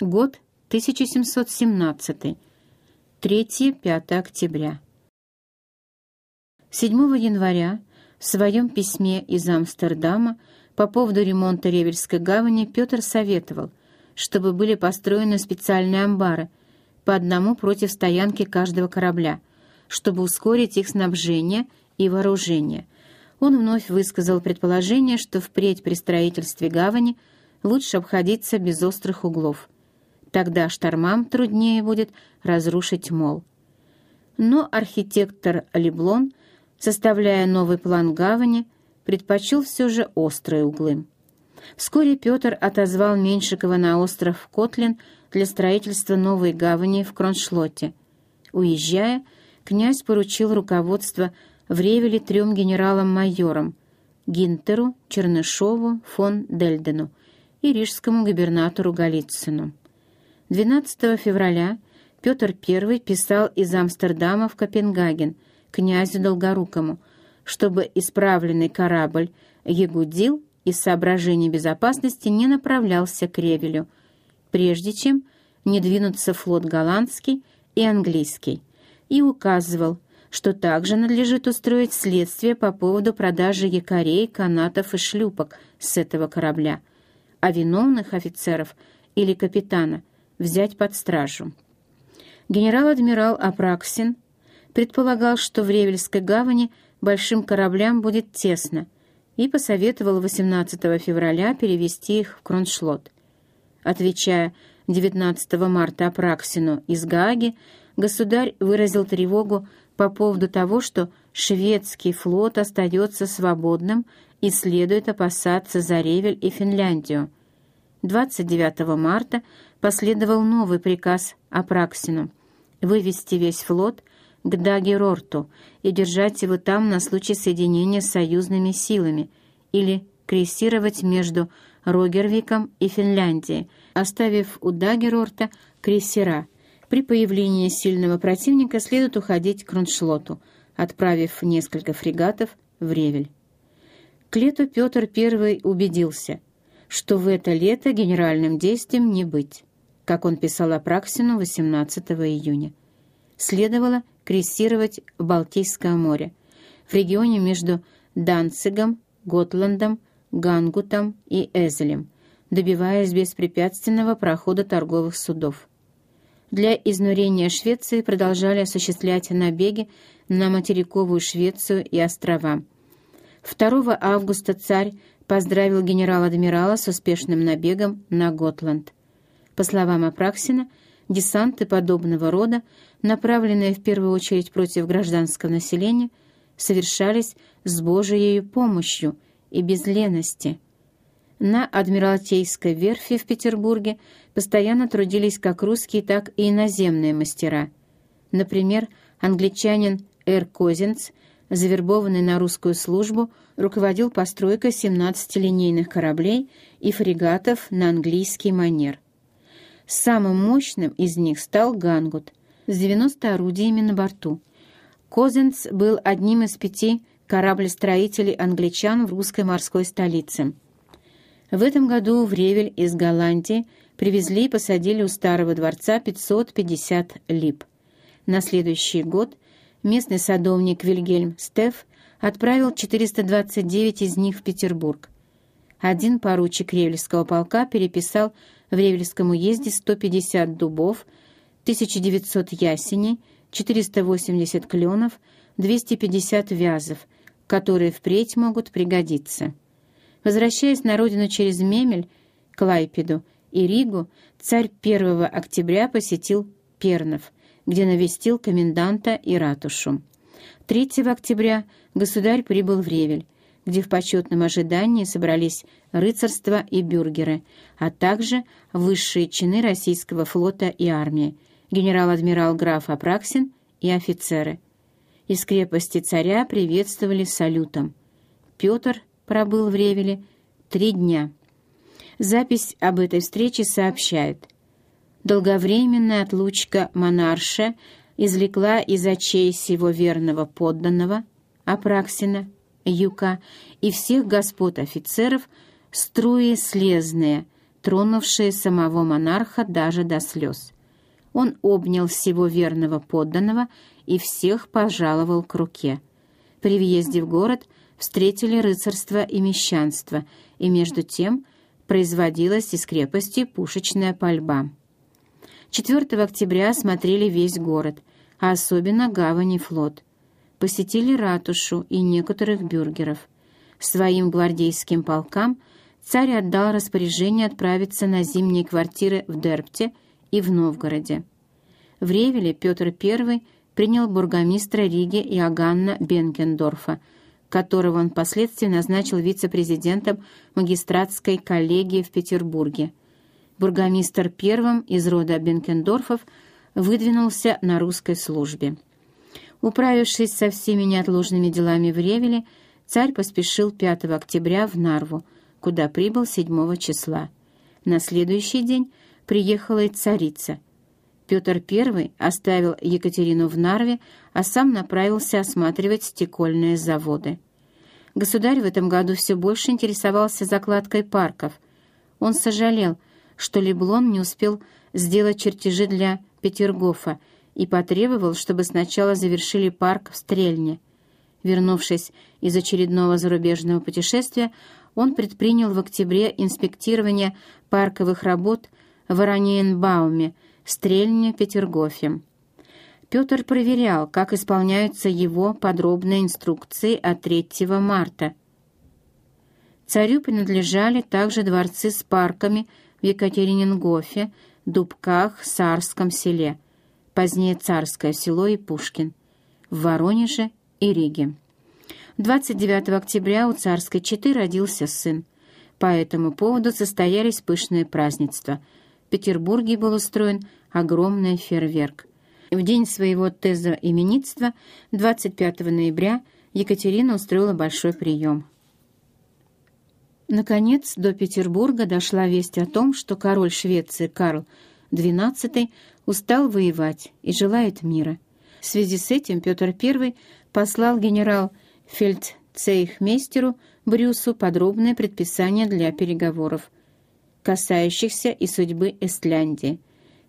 Год 1717. 3-5 октября. 7 января в своем письме из Амстердама по поводу ремонта Ревельской гавани Петр советовал, чтобы были построены специальные амбары, по одному против стоянки каждого корабля, чтобы ускорить их снабжение и вооружение. Он вновь высказал предположение, что впредь при строительстве гавани лучше обходиться без острых углов. Тогда штормам труднее будет разрушить мол. Но архитектор Леблон, составляя новый план гавани, предпочел все же острые углы. Вскоре Петр отозвал Меньшикова на остров Котлин для строительства новой гавани в Кроншлотте. Уезжая, князь поручил руководство в Ревеле трем генералам-майорам Гинтеру, Чернышову, фон Дельдену и рижскому губернатору Голицыну. 12 февраля Петр I писал из Амстердама в Копенгаген князю Долгорукому, чтобы исправленный корабль Ягудил из соображений безопасности не направлялся к Ревелю, прежде чем не двинутся флот голландский и английский, и указывал, что также надлежит устроить следствие по поводу продажи якорей, канатов и шлюпок с этого корабля, а виновных офицеров или капитана взять под стражу. Генерал-адмирал Апраксин предполагал, что в Ревельской гавани большим кораблям будет тесно, и посоветовал 18 февраля перевести их в Кроншлот. Отвечая 19 марта Апраксину из Гааги, государь выразил тревогу по поводу того, что шведский флот остается свободным и следует опасаться за Ревель и Финляндию. 29 марта последовал новый приказ Апраксину вывести весь флот к Дагерорту и держать его там на случай соединения с союзными силами или крейсировать между Рогервиком и Финляндией, оставив у Дагерорта крейсера. При появлении сильного противника следует уходить к Кроншлоту, отправив несколько фрегатов в Ревель. К лету Петр I убедился, что в это лето генеральным действием не быть, как он писал Апраксину 18 июня. Следовало крейсировать в Балтийское море, в регионе между Данцигом, Готландом, Гангутом и Эзелем, добиваясь беспрепятственного прохода торговых судов. Для изнурения Швеции продолжали осуществлять набеги на материковую Швецию и острова. 2 августа царь поздравил генерал-адмирала с успешным набегом на Готланд. По словам Апраксина, десанты подобного рода, направленные в первую очередь против гражданского населения, совершались с Божией помощью и без лености. На Адмиралтейской верфи в Петербурге постоянно трудились как русские, так и иноземные мастера. Например, англичанин Эр Козинц, завербованный на русскую службу, руководил постройкой 17 линейных кораблей и фрегатов на английский манер. Самым мощным из них стал «Гангут» с 90 орудиями на борту. Козенц был одним из пяти кораблестроителей англичан в русской морской столице. В этом году в Ревель из Голландии привезли и посадили у старого дворца 550 лип. На следующий год местный садовник Вильгельм Стеф отправил 429 из них в Петербург. Один поручик Ревельского полка переписал в Ревельском уезде 150 дубов, 1900 ясеней, 480 кленов, 250 вязов, которые впредь могут пригодиться. Возвращаясь на родину через Мемель, Клайпеду и Ригу, царь 1 октября посетил Пернов, где навестил коменданта и ратушу. 3 октября государь прибыл в Ревель, где в почетном ожидании собрались рыцарство и бюргеры, а также высшие чины российского флота и армии, генерал-адмирал граф Апраксин и офицеры. Из крепости царя приветствовали салютом. Петр пробыл в Ревеле три дня. Запись об этой встрече сообщает. Долговременная отлучка монарша извлекла из очей сего верного подданного, Апраксина, Юка и всех господ офицеров струи слезные, тронувшие самого монарха даже до слез. Он обнял всего верного подданного и всех пожаловал к руке. При въезде в город встретили рыцарство и мещанство, и между тем производилась из крепости пушечная пальба. 4 октября осмотрели весь город, а особенно гавань и флот. Посетили ратушу и некоторых бюргеров. Своим гвардейским полкам царь отдал распоряжение отправиться на зимние квартиры в Дерпте и в Новгороде. В Ревеле Петр I принял бургомистра Риги Иоганна Бенкендорфа, которого он впоследствии назначил вице-президентом магистратской коллегии в Петербурге. Бургомистр первым из рода Бенкендорфов выдвинулся на русской службе. Управившись со всеми неотложными делами в Ревеле, царь поспешил 5 октября в Нарву, куда прибыл 7 числа. На следующий день приехала и царица. Петр I оставил Екатерину в Нарве, а сам направился осматривать стекольные заводы. Государь в этом году все больше интересовался закладкой парков. Он сожалел, что Леблон не успел сделать чертежи для Петергофа и потребовал, чтобы сначала завершили парк в Стрельне. Вернувшись из очередного зарубежного путешествия, он предпринял в октябре инспектирование парковых работ в Ораниенбауме, Стрельне, Петергофе. Петр проверял, как исполняются его подробные инструкции от 3 марта. Царю принадлежали также дворцы с парками в Екатериненгофе, Дубках, Сарском селе, позднее Царское село и Пушкин, в Воронеже и Риге. 29 октября у царской четы родился сын. По этому поводу состоялись пышные празднества. В Петербурге был устроен огромный фейерверк. В день своего теза-именитства, 25 ноября, Екатерина устроила большой прием. Наконец, до Петербурга дошла весть о том, что король Швеции Карл XII устал воевать и желает мира. В связи с этим Петр I послал генерал-фельдцейхмейстеру Брюсу подробное предписание для переговоров, касающихся и судьбы Эстляндии.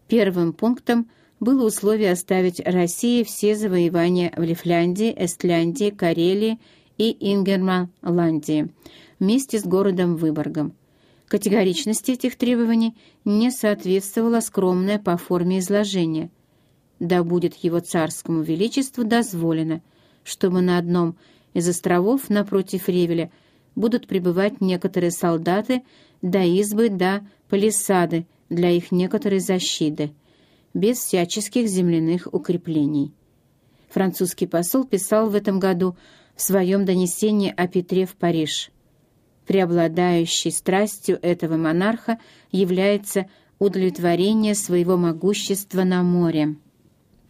Первым пунктом – было условие оставить России все завоевания в Лифляндии, Эстляндии, Карелии и Ингерманландии вместе с городом Выборгом. Категоричности этих требований не соответствовало скромное по форме изложение. Да будет его царскому величеству дозволено, чтобы на одном из островов напротив Ревеля будут пребывать некоторые солдаты до избы до палисады для их некоторой защиты – без всяческих земляных укреплений. Французский посол писал в этом году в своем донесении о Петре в Париж. Преобладающей страстью этого монарха является удовлетворение своего могущества на море.